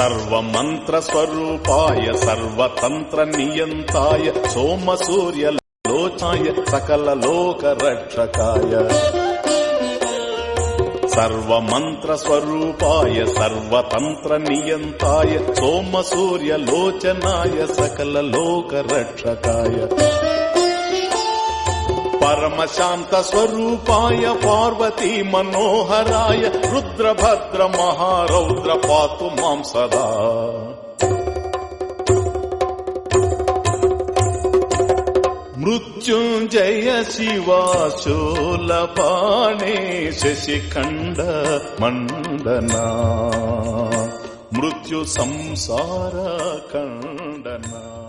సర్వమంత్రస్వరూపాయ సర్వతంత్ర నియంతాయ సోమ సూర్య లోచాయ సకల లోక రక్షకాయ సర్వమంత్రస్వరూపాయ సర్వతంత్ర నియంతాయ సోమ సూర్య లోచనాయ సకల లోక రక్షకాయ పరమశాంత స్వరూపాయ పార్వతీ మనోహరాయ రుద్రభద్ర మహారౌద్ర పాతు మాం సదా మృత్యుంజయ శివాశూలపాణే శశిఖండ మండనా. మృత్యు సంసార ఖండనా.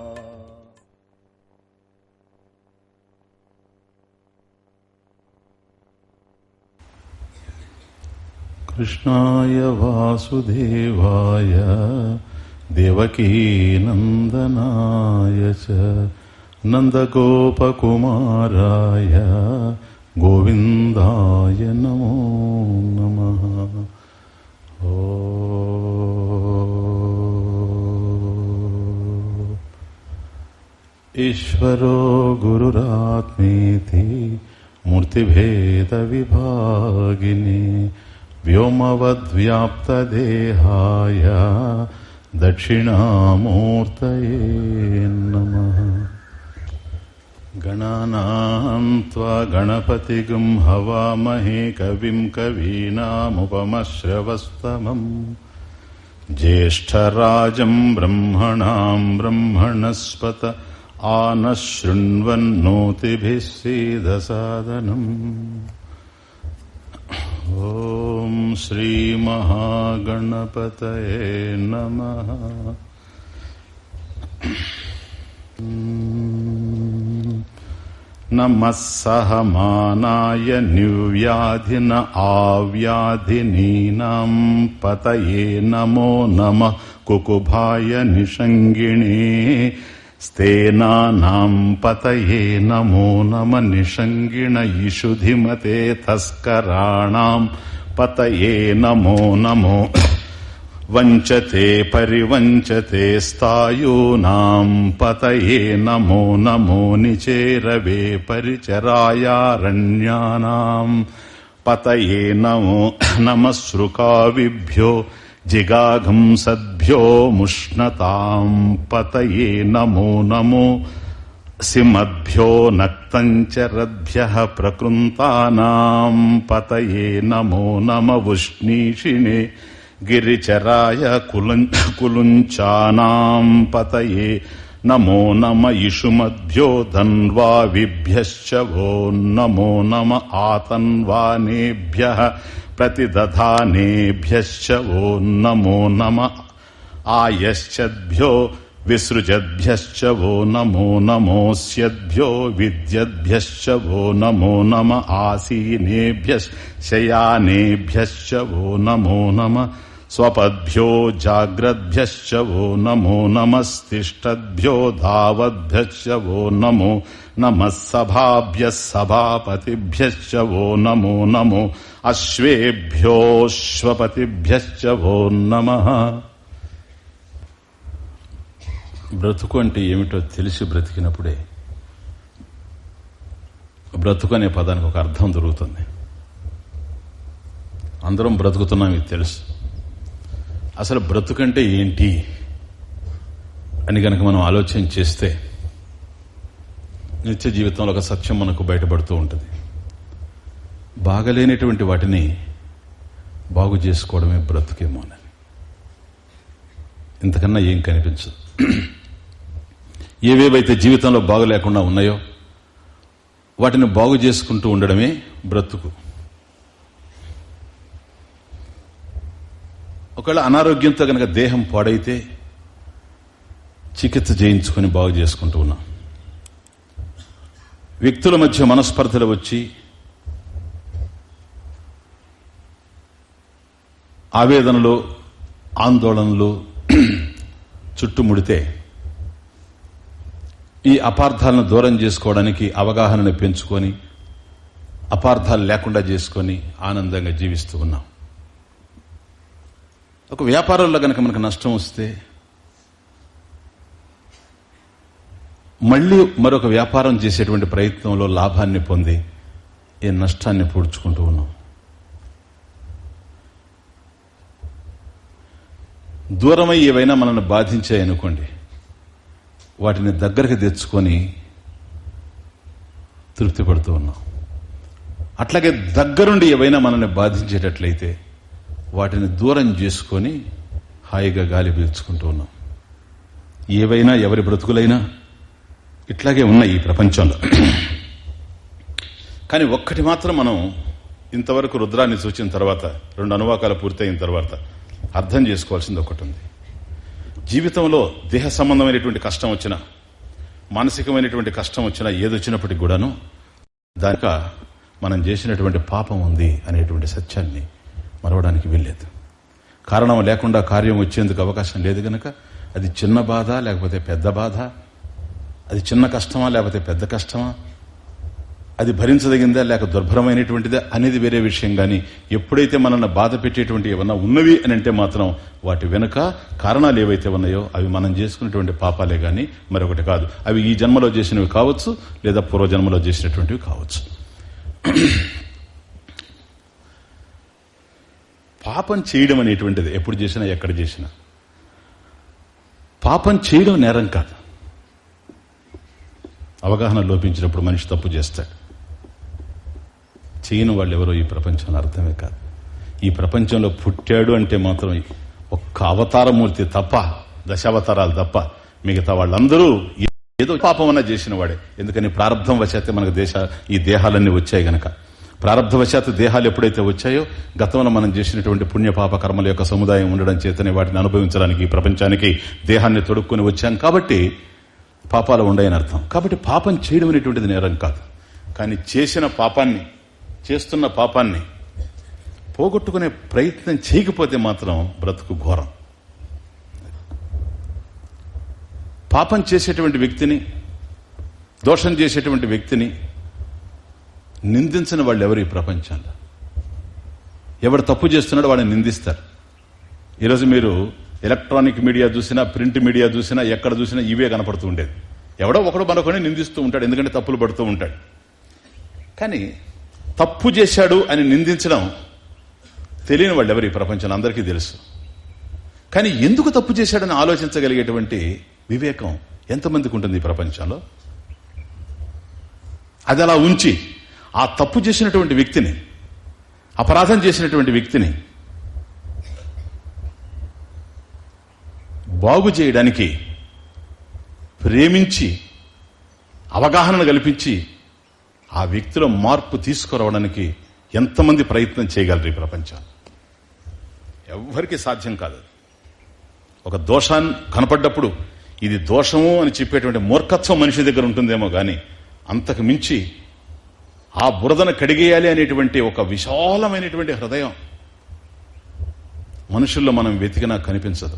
कृष्णाय वासुदेवाय देवकीनन्दनाय च नन्दगोपकुमाराय गोविन्दाय नमो नमः ओ ईश्वरो गुरुरात्मेति मूर्तिभेदविभागिने व्योमवद्व्याप्तदेहाय दक्षिणामूर्तये नमः गणानाम् त्वा गणपतिगुं हवामहे कविम् कवीनामुपमश्रवस्तमम् ज्येष्ठराजम् ब्रह्मणाम् ब्रह्मणस्पत आनः शृण्वन्नोतिभिः सीदसादनम् ॐ श्रीमहागणपतये नमः नमः सहमानाय निर्व्याधिन आव्याधिनीनाम् पतये नमो नमः कुकुभाय निषङ्गिणे स्तेनानाम् पतये नमो नम निषङ्गिण इषुधिमते तस्कराणाम् पतये नमो नमो वञ्चते परिवञ्चते स्थायूनाम् पतये नमो नमो निचेरवे परिचरायारण्यानाम् पतये नमो नमः జిగాఘం సద్భ్యోముష్ణతాం పతయే నమో నమో సిమద్భ్యో నక్తంచరద్భ్య ప్రకృంతానాం పతయే నమో నమ ఉష్ణీషిణే గిరిచరాయ కులం కులుంచానాం పతయే నమో నమ ఇషుమద్భ్యో ధన్వా విభ్యశ్చవో నమో నమ ఆతన్వానేభ్య प्रतिदधानेभ्यश्च वो नमो नम आयश्चद्भ्यो विसृजद्भ्यश्च वो नमो नमोऽस्यद्भ्यो विद्यद्भ्यश्च वो नमो नम आसीनेभ्यश्चयानेभ्यश्च वो नमो नम स्वपद्भ्यो जाग्रद्भ्यश्च वो नमो नमस्तिष्ठद्भ्यो धावद्भ्यश्च वो नमो नमः सभाभ्यः सभापतिभ्यश्च वो नमो नमो अश्वेभ्योऽश्वपतिभ्यश्च वो नमः బ్రతుకు అంటే ఏమిటో తెలిసి బ్రతికినప్పుడే బ్రతుకు అనే పదానికి ఒక అర్థం దొరుకుతుంది అందరం బ్రతుకుతున్నాం ఇది తెలుసు అసలు బ్రతుకంటే ఏంటి అని గనక మనం ఆలోచన చేస్తే నిత్య జీవితంలో ఒక సత్యం మనకు బయటపడుతూ ఉంటుంది. బాగలేనటువంటి వాటిని బాగు చేసుకోవడమే బ్రతుకేమోనని ఇంతకన్నా ఏం కనిపించదు. ఏవేవైతే జీవితంలో బాగు లేకుండా ఉన్నాయో వాటిని బాగు చేసుకుంటూ ఉండడమే బ్రతుకు. ఒకవేళ అనారోగ్యంతో కనుక దేహం పాడైతే చికిత్స చేయించుకొని బాగు చేసుకుంటూ ఉన్నాం. వ్యక్తుల మధ్య మనస్పర్ధలు వచ్చి ఆవేదనలు ఆందోళనలు చుట్టుముడితే ఈ అపార్థాలను దూరం చేసుకోవడానికి అవగాహనను పెంచుకొని అపార్థాలు లేకుండా చేసుకొని ఆనందంగా జీవిస్తూ ఉన్నాం. ఒక వ్యాపారంలో గనక మనకు నష్టం వస్తే మళ్ళీ మరొక వ్యాపారం చేసేటువంటి ప్రయత్నంలో లాభాన్ని పొంది ఈ నష్టాన్ని పూడ్చుకుంటూ ఉన్నాం. దూరమై ఏవైనా మనల్ని బాధించాయనుకోండి వాటిని దగ్గరికి తెచ్చుకొని తృప్తి పడుతూ ఉన్నాం. అట్లాగే దగ్గరుండి ఏవైనా మనల్ని బాధించేటట్లయితే వాటిని దూరం చేసుకొని హాయిగా గాలి పీల్చుకుంటూ ఉన్నాం. ఏవైనా ఎవరి బ్రతుకులైనా ఇట్లాగే ఉన్నాయి ఈ ప్రపంచంలో. కానీ ఒక్కటి మాత్రం మనం ఇంతవరకు రుద్రాన్ని చూసిన తర్వాత రెండు అనువాకాలు పూర్తయిన తర్వాత అర్థం చేసుకోవాల్సింది ఒకటి ఉంది. జీవితంలో దేహ సంబంధమైనటువంటి కష్టం వచ్చినా మానసికమైనటువంటి కష్టం వచ్చినా ఏదొచ్చినప్పటికి కూడాను దానిక మనం చేసినటువంటి పాపం ఉంది అనేటువంటి సత్యాన్ని మరవడానికి వీల్లేదు. కారణం లేకుండా కార్యం వచ్చేందుకు అవకాశం లేదు గనక అది చిన్న బాధ లేకపోతే పెద్ద బాధ. అది చిన్న కష్టమా లేకపోతే పెద్ద కష్టమా? అది భరించదగిందా లేక దుర్భరమైనటువంటిదా అనేది వేరే విషయం కానీ ఎప్పుడైతే మనల్ని బాధ పెట్టేటువంటి ఏమన్నా ఉన్నవి అని అంటే మాత్రం వాటి వెనుక కారణాలు ఏవైతే ఉన్నాయో అవి మనం చేసుకున్నటువంటి పాపాలే గాని మరొకటి కాదు. అవి ఈ జన్మలో చేసినవి కావచ్చు లేదా పూర్వజన్మలో చేసినటువంటివి కావచ్చు. పాపం చేయడం అనేటువంటిది ఎప్పుడు చేసినా ఎక్కడ చేసినా. పాపం చేయడం నేరం కాదు. అవగాహన లోపించినప్పుడు మనిషి తప్పు చేస్తాడు. చేయని వాళ్ళు ఎవరో ఈ ప్రపంచంలో అర్థమే కాదు. ఈ ప్రపంచంలో పుట్టాడు అంటే మాత్రం ఒక్క అవతారమూర్తి తప్ప దశావతారాలు తప్ప మిగతా వాళ్ళందరూ ఏదో పాపమన్నా చేసిన వాడే. ఎందుకని ప్రారంభం వచ్చేస్తే మనకు దేశ ఈ దేహాలన్నీ వచ్చాయి గనక. ప్రారంభవశాత్తు దేహాలు ఎప్పుడైతే వచ్చాయో గతంలో మనం చేసినటువంటి పుణ్యపాప కర్మల యొక్క సముదాయం ఉండడం చేతనే వాటిని అనుభవించడానికి ప్రపంచానికి దేహాన్ని తొడుక్కుని వచ్చాం కాబట్టి పాపాలు ఉండయని అర్థం. కాబట్టి పాపం చేయడం అనేటువంటిది నేరం కాదు. కానీ చేసిన పాపాన్ని చేస్తున్న పాపాన్ని పోగొట్టుకునే ప్రయత్నం చేయకపోతే మాత్రం బ్రతుకు ఘోరం. పాపం చేసేటువంటి వ్యక్తిని దోషం చేసేటువంటి వ్యక్తిని నిందించిన వాళ్ళు ఎవరు ఈ ప్రపంచంలో? ఎవడు తప్పు చేస్తున్నాడో వాడిని నిందిస్తారు. ఈరోజు మీరు ఎలక్ట్రానిక్ మీడియా చూసినా ప్రింట్ మీడియా చూసినా ఎక్కడ చూసినా ఇవే కనపడుతూ ఉండేది. ఎవడో ఒకడు మరొకని నిందిస్తూ ఉంటాడు ఎందుకంటే తప్పులు పడుతూ ఉంటాడు. కానీ తప్పు చేశాడు అని నిందించడం తెలియని వాళ్ళు ఎవరు ఈ ప్రపంచంలో? అందరికీ తెలుసు. కానీ ఎందుకు తప్పు చేశాడని ఆలోచించగలిగేటువంటి వివేకం ఎంతమందికి ఉంటుంది ఈ ప్రపంచంలో? అది అలా ఉంచి ఆ తప్పు చేసినటువంటి వ్యక్తిని అపరాధం చేసినటువంటి వ్యక్తిని బాగు చేయడానికి ప్రేమించి అవగాహనను కల్పించి ఆ వ్యక్తిలో మార్పు తీసుకురావడానికి ఎంతమంది ప్రయత్నం చేయగలరు ఈ ప్రపంచం? ఎవ్వరికి సాధ్యం కాదు. ఒక దోషాన్ని కనపడ్డప్పుడు ఇది దోషము అని చెప్పేటువంటి మూర్ఖత్వం మనిషి దగ్గర ఉంటుందేమో కానీ అంతకు మించి ఆ బురదను కడిగేయాలి అనేటువంటి ఒక విశాలమైనటువంటి హృదయం మనుషుల్లో మనం వెతికినా కనిపించదు.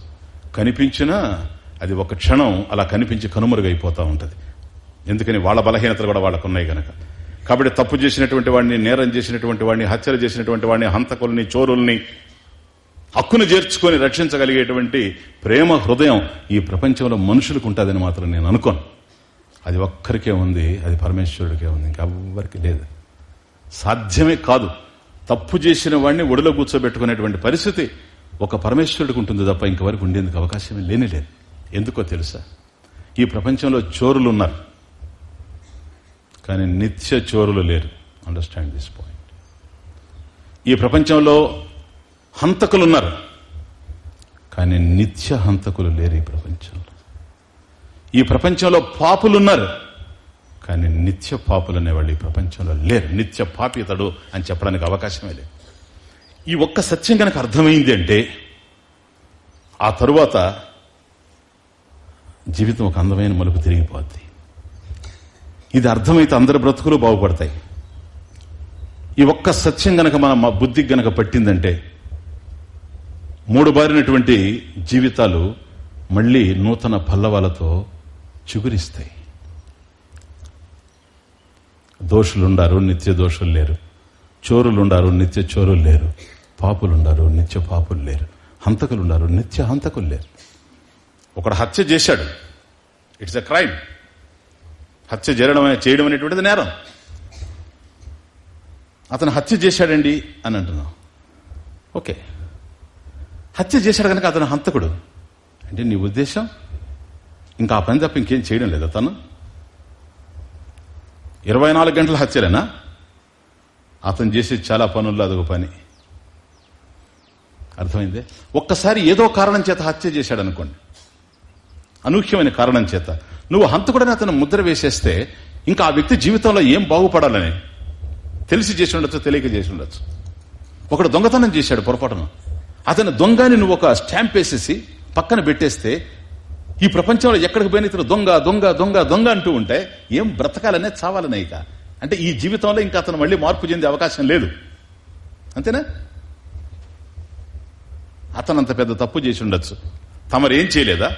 కనిపించినా అది ఒక క్షణం అలా కనిపించి కనుమరుగైపోతూ ఉంటుంది. ఎందుకని వాళ్ళ బలహీనతలు కూడా వాళ్ళకు ఉన్నాయి గనక. కాబట్టి తప్పు చేసినటువంటి వాడిని నేరం చేసినటువంటి వాడిని హత్యలు చేసినటువంటి వాడిని హంతకుల్ని చోరుల్ని హక్కును చేర్చుకొని రక్షించగలిగేటువంటి ప్రేమ హృదయం ఈ ప్రపంచంలో మనుషులకు ఉంటుందని మాత్రం నేను అనుకోను. అది ఒక్కరికే ఉంది అది పరమేశ్వరుడికే ఉంది ఇంకెవ్వరికి లేదు. సాధ్యమే కాదు. తప్పు చేసిన వాడిని ఒడిలో కూర్చోబెట్టుకునేటువంటి పరిస్థితి ఒక పరమేశ్వరుడికి ఉంటుంది తప్ప ఇంకవరకు ఉండేందుకు అవకాశం లేని లేదు. ఎందుకో తెలుసా? ఈ ప్రపంచంలో చోరులు ఉన్నారు. కానీ నిత్య చోరులు లేరు. అండర్స్టాండ్ దిస్ పాయింట్ ఈ ప్రపంచంలో హంతకులు ఉన్నారు. కానీ నిత్య హంతకులు లేరు ఈ ప్రపంచంలో. ఈ ప్రపంచంలో పాపులున్నారు. కానీ నిత్య పాపులు అనేవాళ్ళు ఈ ప్రపంచంలో లేరు. నిత్య పాపితడు అని చెప్పడానికి అవకాశమే లేదు. ఈ ఒక్క సత్యం కనుక అర్థమైంది అంటే ఆ తరువాత జీవితం ఒక అందమైన మలుపు తిరిగిపోద్ది. ఇది అర్థమైతే అందరి బ్రతుకులు బాగుపడతాయి. ఈ ఒక్క సత్యం గనక మన మా బుద్ధికి గనక పట్టిందంటే మూడు బారినటువంటి జీవితాలు మళ్ళీ నూతన పల్లవాలతో చిగురిస్తాయి. దోషులుండారు నిత్య దోషులు లేరు. చోరులుండారు నిత్య చోరులు లేరు. పాపులుండారు నిత్య పాపులు లేరు. హంతకులుండారు నిత్య హంతకులు లేరు. ఒకడు హత్య చేశాడు. ఇట్స్ ఎ క్రైమ్ హత్య చేయడం చేయడం అనేటువంటిది నేరం. అతను హత్య చేశాడండి అని అంటున్నాం. ఓకే. హత్య చేశాడు కనుక అతను హంతకుడు. అంటే నీ ఉద్దేశం ఇంకా ఆ పని తప్ప ఇంకేం చేయడం లేదా. తను ఇరవై నాలుగు గంటల హత్యలేనా? అతను చేసే చాలా పనుల్లో అదొక పని. అర్థమైంది? ఒక్కసారి ఏదో కారణం చేత హత్య చేశాడు అనుకోండి అనూహ్యమైన కారణం చేత. నువ్వు హంతకుడని అతను ముద్ర వేసేస్తే ఇంకా ఆ వ్యక్తి జీవితంలో ఏం బాగుపడాలని తెలిసి చేసి ఉండొచ్చు తెలియక చేసి ఉండొచ్చు. ఒకడు దొంగతనం చేశాడు పొరపాటున. అతను దొంగని నువ్వు ఒక స్టాంప్ వేసేసి పక్కన పెట్టేస్తే ఈ ప్రపంచంలో ఎక్కడికి పోయిన ఇతను దొంగ దొంగ దొంగ దొంగ అంటూ ఉంటే ఏం బ్రతకాలనే చావాలనే ఇక. అంటే ఈ జీవితంలో ఇంకా అతను మళ్ళీ మార్పు చెందే అవకాశం లేదు. అంతేనా? అతను అంత పెద్ద తప్పు చేసి ఉండొచ్చు. తమరేం చేయలేదా?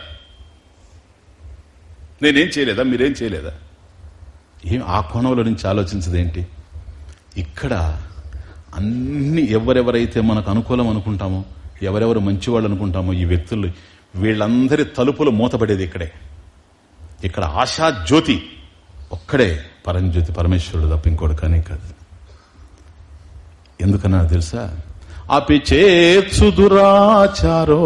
నేనేం చేయలేదా? మీరేం చేయలేదా? ఏం ఆ కోణంలో నుంచి ఆలోచించదేంటి? ఇక్కడ అన్ని ఎవరెవరైతే మనకు అనుకూలం అనుకుంటామో ఎవరెవరు మంచివాళ్ళు అనుకుంటామో ఈ వ్యక్తులు వీళ్ళందరి తలుపులు మూతపడేది ఇక్కడే. ఇక్కడ ఆశాజ్యోతి ఒక్కడే పరంజ్యోతి పరమేశ్వరుడు తప్ప ఇంకోటి కానీ కాదు. ఎందుకన్నా తెలుసా? అపి చేత్సు దురాచారో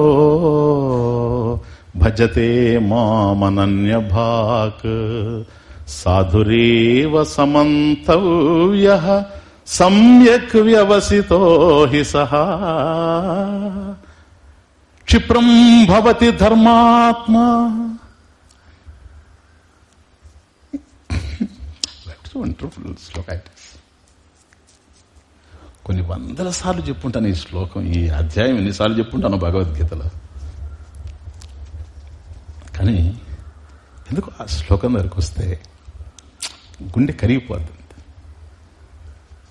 భజతే మామనన్య భాక్ సాధురేవ సమంతవ్య సమ్యక్ వ్యవసితో హి సహా క్షిప్రం భవతి ధర్మాత్మా వండర్ఫుల్ శ్లోకైటిస్ కొన్ని వందల సార్లు చెప్పుంటాను ఈ శ్లోకం ఈ అధ్యాయం ఎన్నిసార్లు చెప్పుంటాను భగవద్గీతలో. కానీ ఎందుకు ఆ శ్లోకం దగ్గరకు వస్తే గుండె కరిగిపోద్ది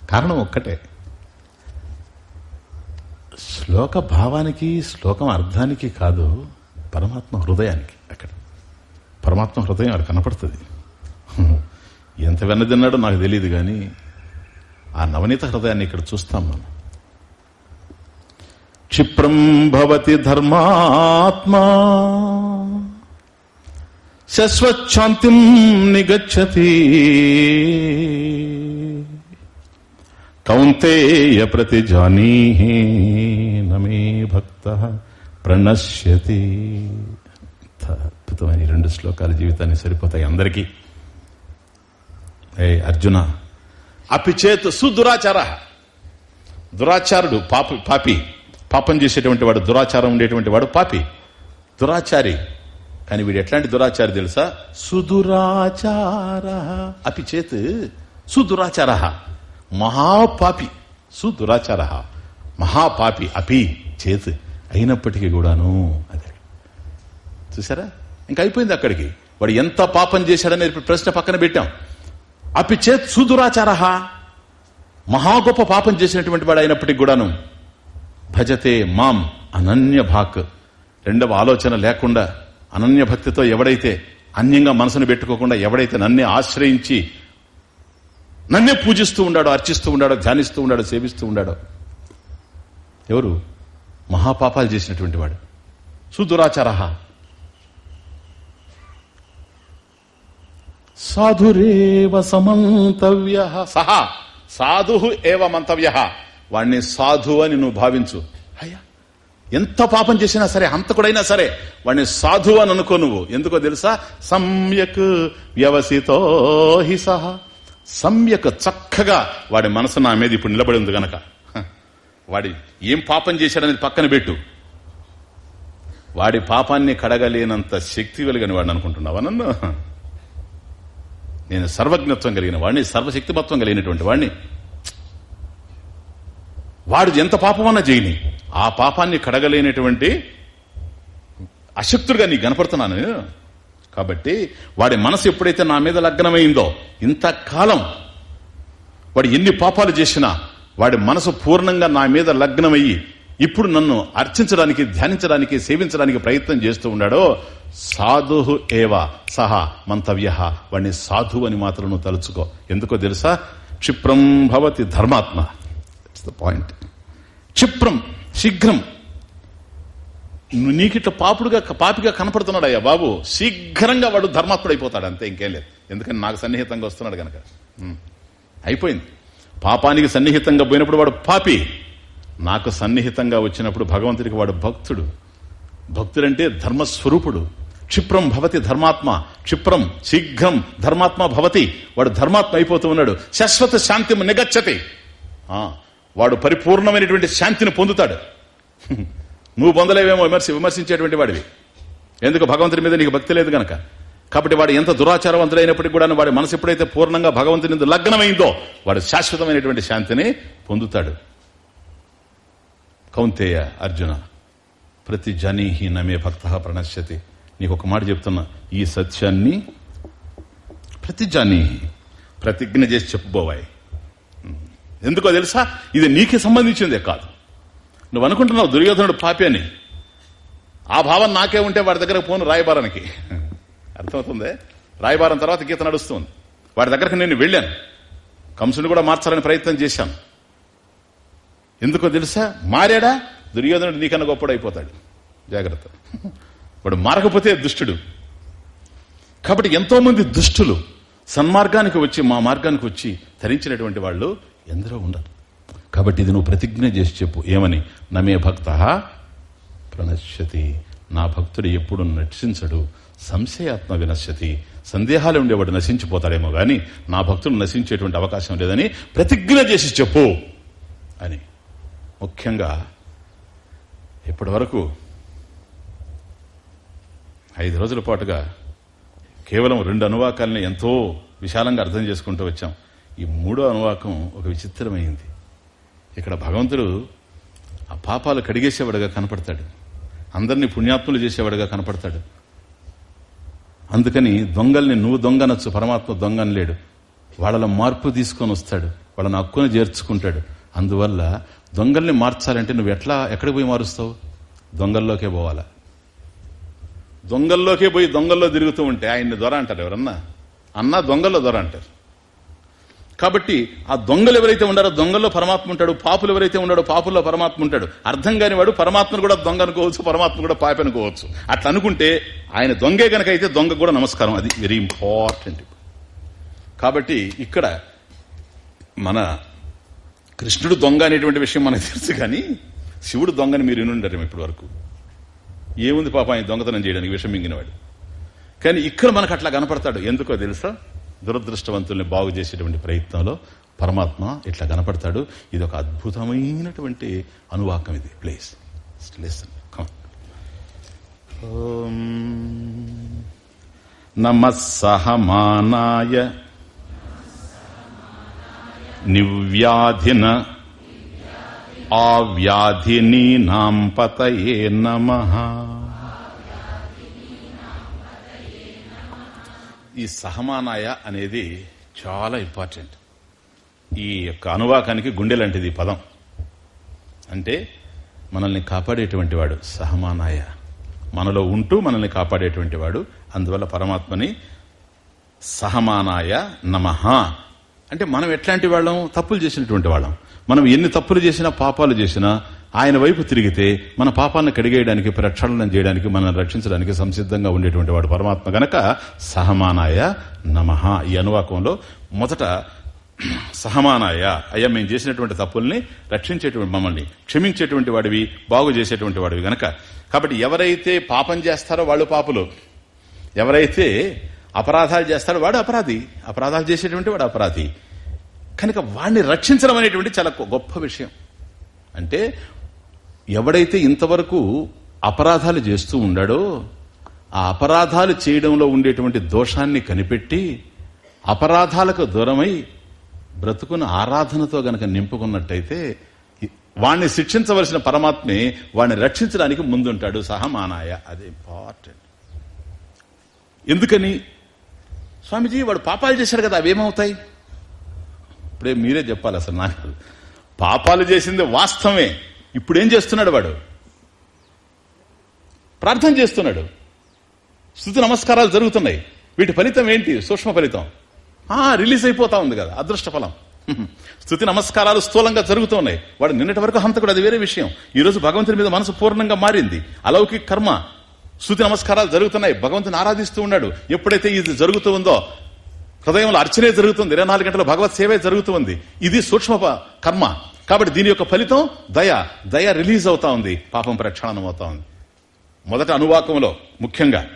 కారణం ఒక్కటే. శ్లోక భావానికి శ్లోకం అర్థానికి కాదు పరమాత్మ హృదయానికి అక్కడ. పరమాత్మ హృదయం అక్కడ కనపడుతుంది. ఎంత వెన్నదిన్నాడో నాకు తెలియదు కానీ ఆ నవనీత హృదయాన్ని ఇక్కడ చూస్తాం మనం. క్షిప్రం భవతి ధర్మాత్మా శశ్వచ్ఛాంతిం నిగచ్చతి. కౌంతేయ ప్రతి నమే భక్త ప్రణశ్యతి. అద్భుతమైన రెండు శ్లోకాలు జీవితాన్ని సరిపోతాయి అందరికీ. ఏ అర్జున. అపిచేత్ సుదురాచార. దురాచారుడు పాపి పాపి. పాపం చేసేటువంటి వాడు దురాచారం ఉండేటువంటి వాడు పాపి. దురాచారి. కానీ వీడు ఎట్లాంటి దురాచారి తెలుసా? సుదురాచార. అపిచేత్ సుదురాచార. మహాపాపి సుదురాచార. మహాపాపి అపి చేత్ అయినప్పటికీ కూడాను అదే. చూసారా ఇంకా అయిపోయింది అక్కడికి. వాడు ఎంత పాపం చేశాడని ప్రశ్న పక్కన పెట్టాం. అపి చేత్ సుదురాచార. మహా గొప్ప పాపం చేసినటువంటి వాడు అయినప్పటికి కూడాను. భజతే మాం అనన్య భాక్. రెండవ ఆలోచన లేకుండా అనన్య భక్తితో ఎవడైతే అన్యంగా మనసును పెట్టుకోకుండా ఎవడైతే నన్నే ఆశ్రయించి నన్నే పూజిస్తూ ఉండాడో అర్చిస్తూ ఉండాడో ధ్యానిస్తూ ఉండాడో సేవిస్తూ ఉండాడో ఎవరు? మహాపాపాలు చేసినటువంటి వాడు. సుదురాచార సాధురేవ సమంతవ్య. సహా. సాధు ఏవ మంతవ్య. వాణ్ణి సాధు అని నువ్వు భావించు. అయ్యా ఎంత పాపం చేసినా సరే హంతకుడైనా సరే వాడిని సాధు అని అనుకో నువ్వు. ఎందుకో తెలుసా? సమ్యక్ వ్యవసితో హి సహా. సమ్యక్ చక్కగా వాడి మనసు నా మీద ఇప్పుడు నిలబడి ఉంది గనక. వాడి ఏం పాపం చేశాడనేది పక్కన పెట్టు. వాడి పాపాన్ని కడగలేనంత శక్తి కలిగిన వాడిని అనుకుంటున్నావా నన్ను? నేను సర్వజ్ఞత్వం కలిగిన వాడిని సర్వశక్తిమత్వం కలిగినటువంటి వాడిని. వాడు ఎంత పాపమన్నా చేయని ఆ పాపాన్ని కడగలేనటువంటి అశక్తుడుగా నీకు కనపడుతున్నాను నేను. కాబట్టి వాడి మనసు ఎప్పుడైతే నా మీద లగ్నమైందో ఇంతకాలం వాడు ఎన్ని పాపాలు చేసినా వాడి మనసు పూర్ణంగా నా మీద లగ్నమయ్యి ఇప్పుడు నన్ను అర్చించడానికి ధ్యానించడానికి సేవించడానికి ప్రయత్నం చేస్తూ ఉన్నాడో సాధు ఏవ సహా మంతవ్య. వాడిని సాధు అని మాత్రం నువ్వు తలుచుకో. ఎందుకో తెలుసా? క్షిప్రం భవతి ధర్మాత్మ. ఇట్స్ ద పాయింట్ క్షిప్రం శీఘ్రం నీకిట్లా పాపుడుగా పాపిగా కనపడుతున్నాడు అయ్యా బాబు. శీఘ్రంగా వాడు ధర్మాత్ముడు అయిపోతాడు అంతే ఇంకేం లేదు. ఎందుకని నాకు సన్నిహితంగా వస్తున్నాడు గనక. అయిపోయింది. పాపానికి సన్నిహితంగా పోయినప్పుడు వాడు పాపి. నాకు సన్నిహితంగా వచ్చినప్పుడు భగవంతుడికి వాడు భక్తుడు. భక్తుడంటే ధర్మస్వరూపుడు. క్షిప్రం భవతి ధర్మాత్మ. క్షిప్రం శీఘ్రం ధర్మాత్మ భవతి. వాడు ధర్మాత్మ అయిపోతూ ఉన్నాడు. శాశ్వత శాంతి నిగచ్చతి. వాడు పరిపూర్ణమైనటువంటి శాంతిని పొందుతాడు. నువ్వు పొందలేవేమో విమర్శ విమర్శించేటువంటి వాడివి. ఎందుకు భగవంతుడి మీద నీకు భక్తి లేదు గనక? కాబట్టి వాడు ఎంత దురాచారవంతుడైనప్పటికీ కూడా వాడి మనసు ఎప్పుడైతే పూర్ణంగా భగవంతుని లగ్నమైందో వాడు శాశ్వతమైనటువంటి శాంతిని పొందుతాడు. కౌంతేయ అర్జున ప్రతి జనీహి నమే భక్త ప్రణశ్యతి. నీకు ఒక మాట చెప్తున్నా ఈ సత్యాన్ని ప్రతి జనీహి ప్రతిజ్ఞ చేసి చెప్పుబోవాయి. ఎందుకో తెలుసా? ఇది నీకే సంబంధించిందే కాదు. నువ్వు అనుకుంటున్నావు దుర్యోధనుడు పాపి అని. ఆ భావం నాకే ఉంటే వాడి దగ్గర పోను రాయబారానికి. అర్థమవుతుంది? రాయబారం తర్వాత గీత నడుస్తుంది. వాడి దగ్గరకు నేను వెళ్ళాను. కంసుని కూడా మార్చాలని ప్రయత్నం చేశాను. ఎందుకో తెలుసా? మారాడా? దుర్యోధనుడు నీకన్నా గొప్పడు అయిపోతాడు. జాగ్రత్త. వాడు మారకపోతే దుష్టుడు. కాబట్టి ఎంతో మంది దుష్టులు సన్మార్గానికి వచ్చి మా మార్గానికి వచ్చి ధరించినటువంటి వాళ్ళు ఎందరో ఉండరు కాబట్టి ఇది నువ్వు ప్రతిజ్ఞ చేసి చెప్పు. ఏమని? నమే భక్త ప్రణశ్యతి. నా భక్తుడు ఎప్పుడు నశించడు. సంశయాత్మ వినశ్యతి సందేహాలు ఉండేవాడు నశించిపోతాడేమో గాని నా భక్తుడు నశించేటువంటి అవకాశం లేదని ప్రతిజ్ఞ చేసి చెప్పు అని. ముఖ్యంగా ఇప్పటి వరకు ఐదు రోజుల పాటుగా కేవలం రెండు అనువాకాలని ఎంతో విశాలంగా అర్థం చేసుకుంటూ వచ్చాం. ఈ మూడో అనువాకం ఒక విచిత్రమైంది. ఇక్కడ భగవంతుడు ఆ పాపాలు కడిగేసేవాడుగా కనపడతాడు. అందరినీ పుణ్యాత్ములు చేసేవాడుగా కనపడతాడు. అందుకని దొంగల్ని నువ్వు దొంగనొచ్చు పరమాత్మ దొంగని లేడు. వాళ్ళలో మార్పు తీసుకొని వస్తాడు. వాళ్ళని హక్కుని చేర్చుకుంటాడు. అందువల్ల దొంగల్ని మార్చాలంటే నువ్వు ఎట్లా ఎక్కడికి పోయి మారుస్తావు? దొంగల్లోకే పోవాలా? దొంగల్లోకే పోయి దొంగల్లో తిరుగుతూ ఉంటే ఆయన్ని దొర అంటారు ఎవరన్నా? అన్నా దొంగల్లో దొర అంటారు. కాబట్టి ఆ దొంగలు ఎవరైతే ఉండారో దొంగల్లో పరమాత్మ ఉంటాడు పాపులు ఎవరైతే ఉన్నాడో పాపుల్లో పరమాత్మ ఉంటాడు. అర్థం కాని వాడు పరమాత్మను కూడా దొంగ అనుకోవచ్చు పరమాత్మ కూడా పాప అనుకోవచ్చు. అట్లా అనుకుంటే ఆయన దొంగే కనుక అయితే దొంగ కూడా నమస్కారం అది వెరీ ఇంపార్టెంట్. కాబట్టి ఇక్కడ మన కృష్ణుడు దొంగ అనేటువంటి విషయం మనకు తెలుసు కానీ శివుడు దొంగని మీరు వినుండరు ఇప్పటి వరకు ఏముంది పాప ఆయన దొంగతనం చేయడానికి విషం మింగినవాడు కానీ ఇక్కడ మనకు అట్లా కనపడతాడు. ఎందుకో తెలుసా? దురదృష్టవంతుల్ని బాగు చేసేటువంటి ప్రయత్నంలో పరమాత్మ ఇట్లా కనపడతాడు. ఇది ఒక అద్భుతమైనటువంటి అనువాకం ఇది. ప్లీజ్ లిసన్ నివ్యాధిన ఆవ్యాధిని నాంపతయే నమ ఈ సహమానాయ అనేది చాలా ఇంపార్టెంట్. ఈ యొక్క అనువాకానికి గుండె లాంటిది ఈ పదం. అంటే మనల్ని కాపాడేటువంటి వాడు సహమానాయ. మనలో ఉంటూ మనల్ని కాపాడేటువంటి వాడు అందువల్ల పరమాత్మని సహమానాయ నమః. అంటే మనం ఎట్లాంటి వాళ్ళం? తప్పులు చేసినటువంటి వాళ్ళం. మనం ఎన్ని తప్పులు చేసినా పాపాలు చేసినా ఆయన వైపు తిరిగితే మన పాపాలను కడిగేయడానికి ప్రక్షాళనం చేయడానికి మనల్ని రక్షించడానికి సంసిద్ధంగా ఉండేటువంటి వాడు పరమాత్మ. గనక సహమానాయ నమః ఈ అనువాకంలో మొదట సహమానాయ అయ్యా మేము చేసినటువంటి తప్పుల్ని రక్షించేటువంటి మమ్మల్ని క్షమించేటువంటి వాడివి బాగు చేసేటువంటి వాడివి గనక. కాబట్టి ఎవరైతే పాపం చేస్తారో వాళ్ళు పాపులు. ఎవరైతే అపరాధాలు చేస్తాడో వాడు అపరాధి. అపరాధాలు చేసేటువంటి వాడు అపరాధి. కనుక వాడిని రక్షించడం అనేటువంటి చాలా గొప్ప విషయం. అంటే ఎవడైతే ఇంతవరకు అపరాధాలు చేస్తూ ఉండాడో ఆ అపరాధాలు చేయడంలో ఉండేటువంటి దోషాన్ని కనిపెట్టి అపరాధాలకు దూరమై బ్రతుకున్న ఆరాధనతో గనక నింపుకున్నట్టయితే వాణ్ణి శిక్షించవలసిన పరమాత్మే వాణ్ణి రక్షించడానికి ముందుంటాడు. సహమానాయ అది ఇంపార్టెంట్. ఎందుకని? స్వామిజీ వాడు పాపాలు చేశాడు కదా అవేమవుతాయి? ఇప్పుడే మీరే చెప్పాలి అసలు నాకు. పాపాలు చేసింది వాస్తవమే. ఇప్పుడు ఏం చేస్తున్నాడు వాడు? ప్రార్థన చేస్తున్నాడు. స్థుతి నమస్కారాలు జరుగుతున్నాయి. వీటి ఫలితం ఏంటి? సూక్ష్మ ఫలితం. ఆ రిలీజ్ అయిపోతా ఉంది కదా అదృష్ట ఫలం. స్థుతి నమస్కారాలు స్థూలంగా జరుగుతున్నాయి. వాడు నిన్నటి వరకు హంతకుడు అది వేరే విషయం. ఈ రోజు భగవంతుని మీద మనసు పూర్ణంగా మారింది. అలౌకిక కర్మ. స్థుతి నమస్కారాలు జరుగుతున్నాయి. భగవంతుని ఆరాధిస్తూ ఉన్నాడు. ఎప్పుడైతే ఇది జరుగుతూ ఉందో హృదయంలో అర్చనే జరుగుతుంది. ఇరవై నాలుగు గంటల భగవత్ సేవే జరుగుతుంది ఇది సూక్ష్మ ప- కర్మ. కాబట్టి దీని యొక్క ఫలితం దయ. దయ రిలీజ్ అవుతా ఉంది. పాపం ప్రక్షాళనం అవుతా ఉంది. మొదట అనువాకంలో ముఖ్యంగా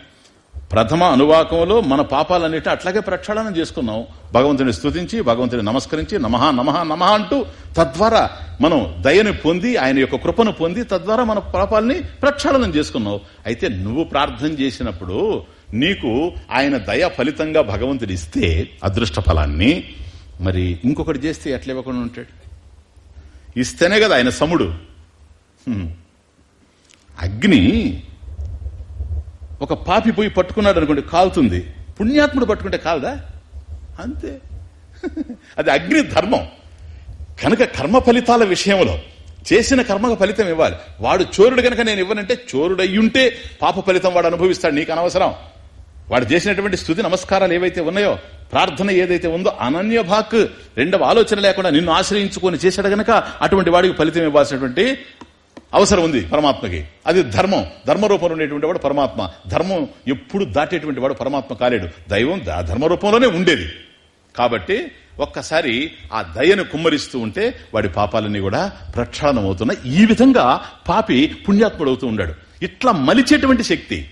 ప్రథమ అనువాకంలో మన పాపాలన్నిటి అట్లాగే ప్రక్షాళనం చేసుకున్నాం. భగవంతుని స్తుతించి భగవంతుని నమస్కరించి నమహ నమహ నమహ అంటూ తద్వారా మనం దయని పొంది ఆయన యొక్క కృపను పొంది తద్వారా మన పాపాలని ప్రక్షాళనం చేసుకున్నావు అయితే నువ్వు ప్రార్థన చేసినప్పుడు నీకు ఆయన దయ ఫలితంగా భగవంతుడిస్తే అదృష్ట ఫలాన్ని మరి ఇంకొకటి చేస్తే ఎట్లా ఇవ్వకుండా ఉంటాడు? ఇస్తేనే కదా ఆయన సముడు. అగ్ని ఒక పాపి పోయి పట్టుకున్నాడు అనుకోండి కాలుతుంది. పుణ్యాత్ముడు పట్టుకుంటే కాలదా? అంతే. అది అగ్ని ధర్మం. కనుక కర్మ ఫలితాల విషయంలో చేసిన కర్మకు ఫలితం ఇవ్వాలి. వాడు చోరుడు కనుక నేను ఇవ్వనంటే చోరుడయ్యుంటే పాప ఫలితం వాడు అనుభవిస్తాడు నీకు అనవసరం. వాడు చేసినటువంటి స్థుతి నమస్కారాలు ఏవైతే ఉన్నాయో ప్రార్థన ఏదైతే ఉందో అనన్య భాక్ రెండవ ఆలోచన లేకుండా నిన్ను ఆశ్రయించుకొని చేశాడు గనక అటువంటి వాడికి ఫలితం ఇవ్వాల్సినటువంటి అవసరం ఉంది పరమాత్మకి. అది ధర్మం. ధర్మ రూపంలో ఉండేటువంటి వాడు పరమాత్మ. ధర్మం ఎప్పుడు దాటేటువంటి వాడు పరమాత్మ కాలేడు. దైవం ధర్మరూపంలోనే ధర్మ రూపంలోనే ఉండేది. కాబట్టి ఒక్కసారి ఆ దయను కుమ్మరిస్తూ ఉంటే వాడి పాపాలన్నీ కూడా ప్రక్షాళనం అవుతున్నాయి ఈ విధంగా పాపి పుణ్యాత్ముడు అవుతూ ఉన్నాడు. ఇట్లా మలిచేటువంటి శక్తి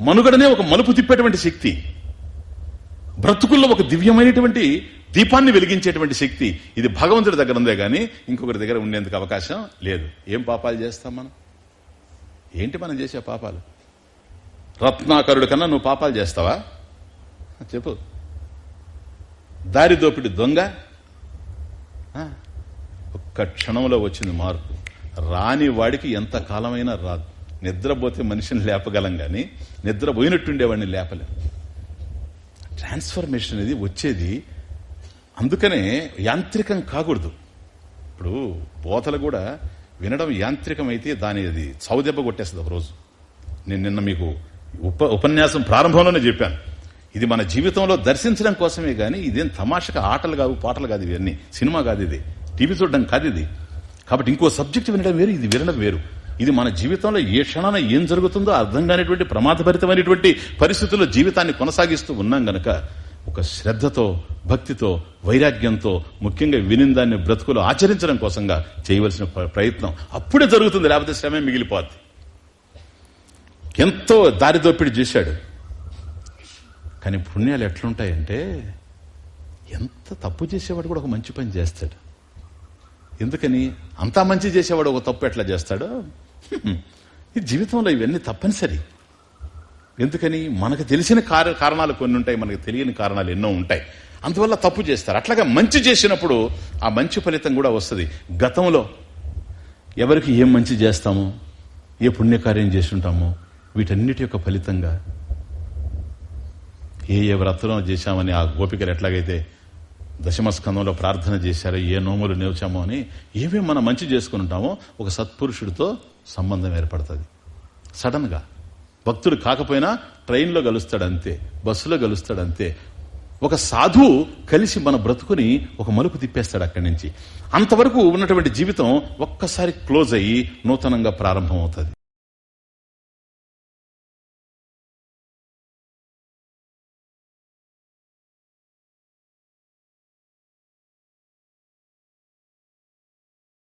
మనుగడనే ఒక మలుపు తిప్పేటువంటి శక్తి బ్రతుకుల్లో ఒక దివ్యమైనటువంటి దీపాన్ని వెలిగించేటువంటి శక్తి ఇది భగవంతుడి దగ్గర ఉందే గాని ఇంకొకరి దగ్గర ఉండేందుకు అవకాశం లేదు. ఏం పాపాలు చేస్తాం మనం? ఏంటి మనం చేసే పాపాలు? రత్నాకరుడు కన్నా నువ్వు పాపాలు చేస్తావా? చెప్పు. దారి దోపిడి దొంగ? ఒక్క క్షణంలో వచ్చింది మార్పు. రాని వాడికి ఎంత కాలమైనా రాదు. నిద్రపోతే మనిషిని లేపగలం గాని నిద్రపోయినట్టుండేవాడిని లేపలేం. ట్రాన్స్ఫర్మేషన్ అనేది వచ్చేది అందుకనే యాంత్రికం కాకూడదు. ఇప్పుడు బోధలు కూడా వినడం యాంత్రికమైతే దాని అది చౌదెబ్బ కొట్టేస్తుంది ఒకరోజు. నేను నిన్న మీకు ఉప ఉపన్యాసం ప్రారంభంలోనే చెప్పాను. ఇది మన జీవితంలో దర్శించడం కోసమే కానీ ఇదేం తమాషగా ఆటలు కాదు పాటలు కాదు ఇవన్నీ. సినిమా కాదు ఇది. టీవీ చూడడం కాదు ఇది. కాబట్టి ఇంకో సబ్జెక్ట్ వినడం వేరు ఇది వినడం వేరు. ఇది మన జీవితంలో ఏ క్షణాన ఏం జరుగుతుందో అర్థం కానిటువంటి ప్రమాదభరితమైనటువంటి పరిస్థితుల్లో జీవితాన్ని కొనసాగిస్తూ ఉన్నాం గనక ఒక శ్రద్ధతో భక్తితో వైరాగ్యంతో ముఖ్యంగా వినిందాన్ని బ్రతుకులు ఆచరించడం కోసంగా చేయవలసిన ప్రయత్నం అప్పుడే జరుగుతుంది లేకపోతే శ్రమే మిగిలిపోద్ది. ఎంతో దారిదోపిడి చేశాడు. కానీ పుణ్యాలు ఎట్లుంటాయంటే ఎంత తప్పు చేసేవాడు కూడా ఒక మంచి పని చేస్తాడు. ఎందుకని? అంతా మంచి చేసేవాడు ఒక తప్పు ఎట్లా చేస్తాడో? ఈ జీవితంలో ఇవన్నీ తప్పనిసరి. ఎందుకని? మనకు తెలిసిన కారణాలు కొన్ని ఉంటాయి మనకు తెలియని కారణాలు ఎన్నో ఉంటాయి. అందువల్ల తప్పు చేస్తారు. అట్లాగా మంచి చేసినప్పుడు ఆ మంచి ఫలితం కూడా వస్తుంది. గతంలో ఎవరికి ఏం మంచి చేస్తామో? ఏ పుణ్యకార్యం చేసి వీటన్నిటి యొక్క ఫలితంగా ఏ ఏ వ్రతం చేశామని ఆ గోపికలు ఎట్లాగైతే దశమస్కందంలో ప్రార్థన చేశారో ఏ నోములు నేర్చామో అని ఏమేమి మనం మంచి చేసుకుని ఉంటామో ఒక సత్పురుషుడితో సంబంధం ఏర్పడుతుంది. సడన్గా భక్తుడు కాకపోయినా ట్రైన్లో కలుస్తాడు అంతే బస్సులో కలుస్తాడు అంతే ఒక సాధువు కలిసి మన బ్రతుకుని ఒక మలుపు తిప్పేస్తాడు అక్కడి నుంచి. అంతవరకు ఉన్నటువంటి జీవితం ఒక్కసారి క్లోజ్ అయ్యి నూతనంగా ప్రారంభం అవుతుంది